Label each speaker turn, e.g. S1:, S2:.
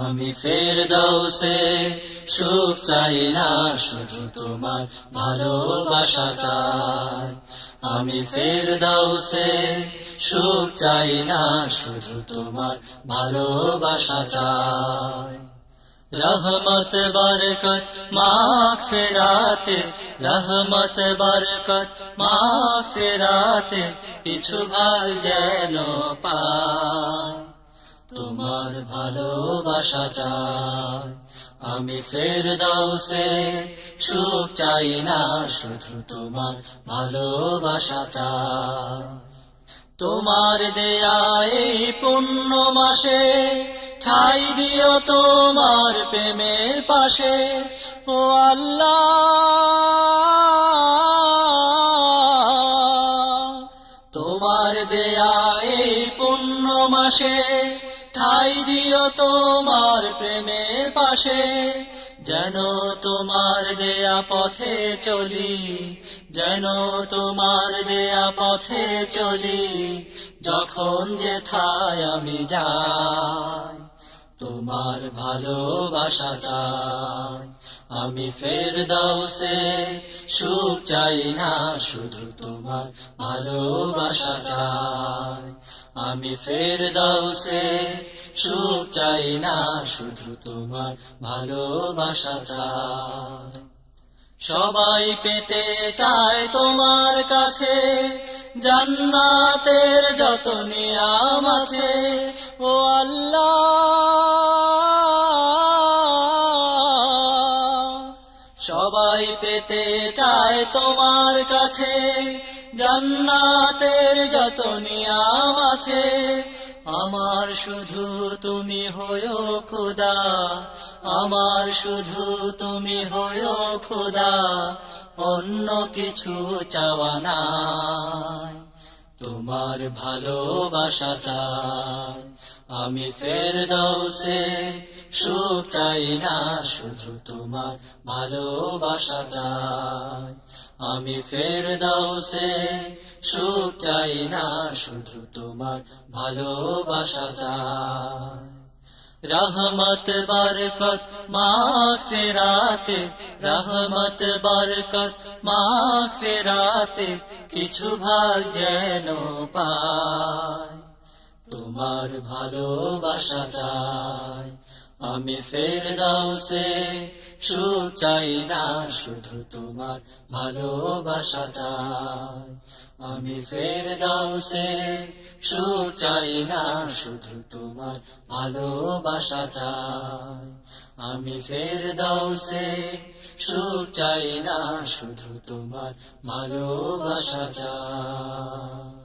S1: আমি ফের দৌসে সুখ চাই না, শুধু তোমার ভালোবাসা চাই। আমি ফের দৌসে সুখ চাই না, শুধু তোমার ভালোবাসা চাই। রহমত বরকত মা ফেরাতে, রহমত বরকত মা ফেরাতে, কিছু ভাই যেন পায় তোমার ভালোবাসা চাই। আমি ফের সে সুখ চাই না, শুধু তোমার ভালোবাসা চাই। তোমার দেয়া পুণ্য মাসে, ঠাই দিও তোমার প্রেমের পাশে। ও আল্লাহ, তোমার দেয়া পুণ্য মাসে ঠাই দিও তোমার প্রেমের পাশে, যেন তোমার দেয়া পথে চলি, যেন তোমার দেয়া পথে চলি, যখন যে থায় আমি যাই, তোমার ভালোবাসা চাই। আমি ফের সে সুখ চাই না, শুধু তোমার ভালোবাসা চাই। আমি ফের সে সুখ চাই না, শুধু তোমার ভালোবাসা চাই। সবাই পেতে চায় তোমার কাছে, জান্নাতের যত নিয়াম আছে, ও আল্লাহ। সবাই পেতে চায় তোমার কাছে। জান্নাতের যত নিয়াম আছে, আমার শুধু তুমি হয়ো খোদা। আমার শুধু তুমি হয়ো খোদা, অন্য কিছু চাওয়া নাই। তোমার ভালোবাসা চাই। আমি ফের দাও সে সুখ চাই না, শুধু তোমার ভালোবাসা চাই। আমি ফের সে সুখ চাই না, শুধু তোমার ভালোবাসা চাই। রহমত, বরকত মা ফেরাতে, রহমত, বরকত মা ফেরাতে, কিছু ভাগ যেন পায় তোমার ভালোবাসা চাই। আমি ফের সে সুখ চাই না, শুধু তোমার ভালোবাসা চাই। আমি ফের সে চাই না, শুধু তোমার ভালোবাসা চাই। আমি ফের সে চাই না, শুধু তোমার ভালোবাসা চাই।